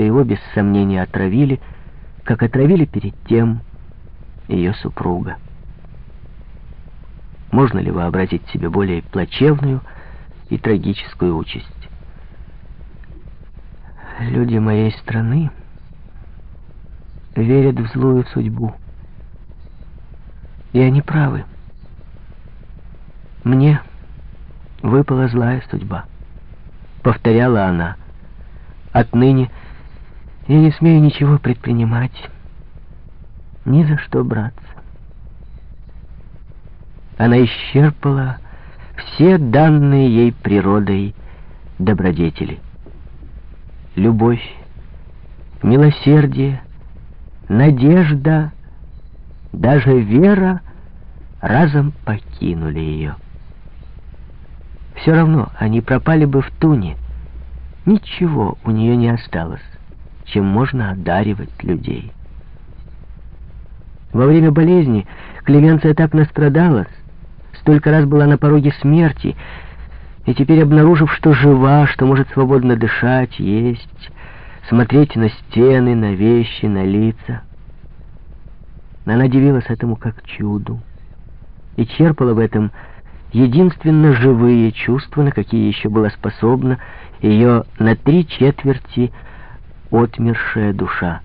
что его без сомнения отравили, как отравили перед тем ее супруга. Можно ли вообразить себе более плачевную и трагическую участь? Люди моей страны верят в злую судьбу. И они правы. Мне выпала злая судьба. Повторяла она. Отныне я не смею ничего предпринимать. Ни за что браться. Она исчерпала все данные ей природой добродетели. Любовь, милосердие, надежда, даже вера разом покинули ее. Все равно они пропали бы в туне. Ничего у нее не осталось, чем можно одаривать людей. Во время болезни Клеменция так настрадалась, столько раз была на пороге смерти, и теперь, обнаружив, что жива, что может свободно дышать, есть, смотреть на стены, на вещи, на лица, она дивилась этому как чуду и черпала в этом единственно живые чувства, на какие еще была способна ее на три четверти отмершая душа.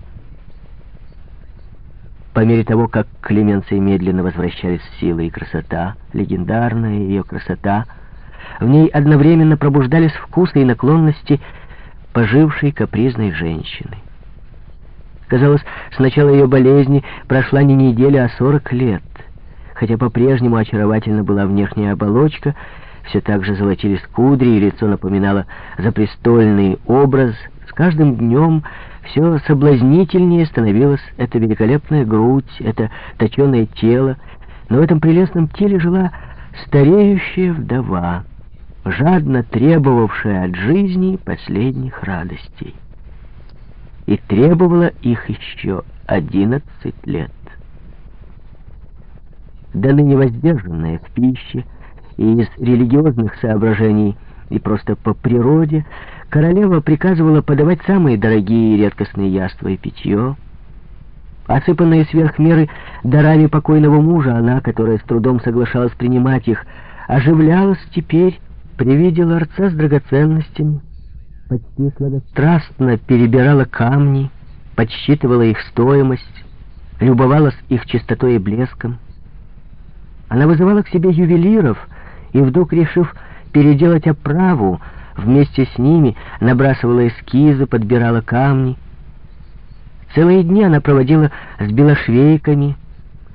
По мере того, как Клеменции медленно возвращались сила и красота, легендарная ее красота, в ней одновременно пробуждались вкусы и наклонности пожившей капризной женщины. Казалось, с начала ее болезни прошла не неделя, а сорок лет. Хотя по-прежнему очаровательна была внешняя оболочка, все так же золотились кудри, и лицо напоминало запрестольный образ. С каждым днем все соблазнительнее становилась эта великолепная грудь, это точеное тело, но в этом прелестном теле жила стареющая вдова, жадно требовавшая от жизни последних радостей. И требовала их еще одиннадцать лет. Да ныне воздержанная в пище и из религиозных соображений, и просто по природе, королева приказывала подавать самые дорогие и редкостные яства и питье. Осыпанная сверх меры дарами покойного мужа, она, которая с трудом соглашалась принимать их, оживлялась теперь при виде ларца с драгоценностями, почти сладострастно перебирала камни, подсчитывала их стоимость, любовалась их чистотой и блеском. Она вызывала к себе ювелиров и, вдруг решив переделать оправу, вместе с ними набрасывала эскизы, подбирала камни. Целые дни она проводила с белошвейками,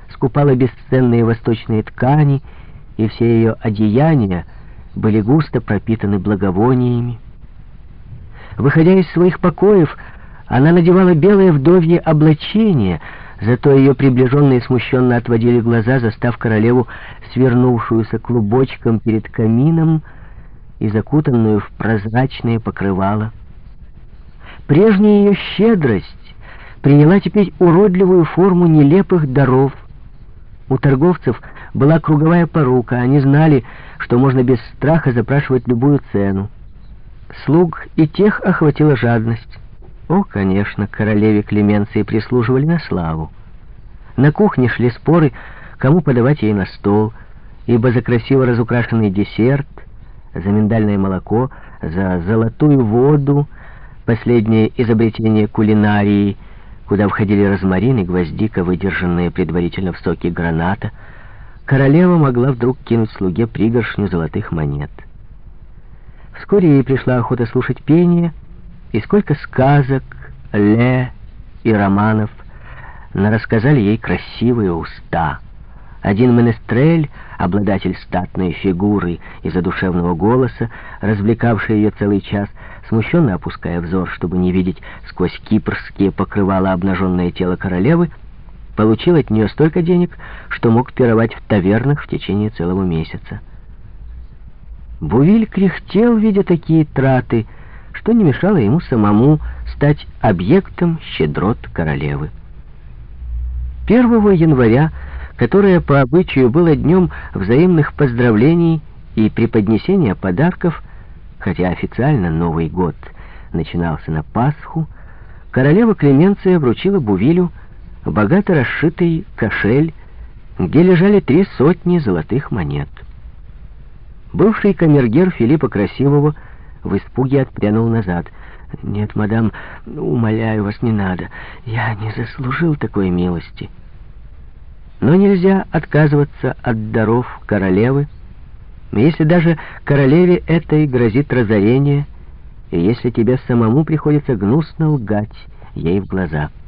скупала бесценные восточные ткани, и все ее одеяния были густо пропитаны благовониями. Выходя из своих покоев, она надевала белое вдовье облачение, зато ее приближенные смущенно отводили глаза, застав королеву, свернувшуюся клубочком перед камином и закутанную в прозрачное покрывало. Прежняя ее щедрость приняла теперь уродливую форму нелепых даров. У торговцев была круговая порука, они знали, что можно без страха запрашивать любую цену. Слуг и тех охватила жадность. О, конечно, королеве Клеменции прислуживали на славу. На кухне шли споры, кому подавать ей на стол, ибо за красиво разукрашенный десерт, за миндальное молоко, за золотую воду, последнее изобретение кулинарии, куда входили розмарин и гвоздика, выдержанные предварительно в соке граната, королева могла вдруг кинуть слуге пригоршню золотых монет. Вскоре ей пришла охота слушать пение, и сколько сказок, ле и романов рассказали ей красивые уста. Один менестрель, обладатель статной фигуры и задушевного голоса, развлекавший ее целый час, смущенно опуская взор, чтобы не видеть сквозь кипрские покрывала обнаженное тело королевы, получил от нее столько денег, что мог пировать в тавернах в течение целого месяца. Бувиль кряхтел, видя такие траты, что не мешало ему самому стать объектом щедрот королевы. 1 января, которое по обычаю было днем взаимных поздравлений и преподнесения подарков, хотя официально Новый год начинался на Пасху, королева Клеменция вручила Бувилю богато расшитый кошель, где лежали три сотни золотых монет. Бывший камергер Филиппа Красивого в испуге отпрянул назад. «Нет, мадам, умоляю вас, не надо. Я не заслужил такой милости». Но нельзя отказываться от даров королевы, если даже королеве этой грозит разорение, и если тебе самому приходится гнусно лгать ей в глаза —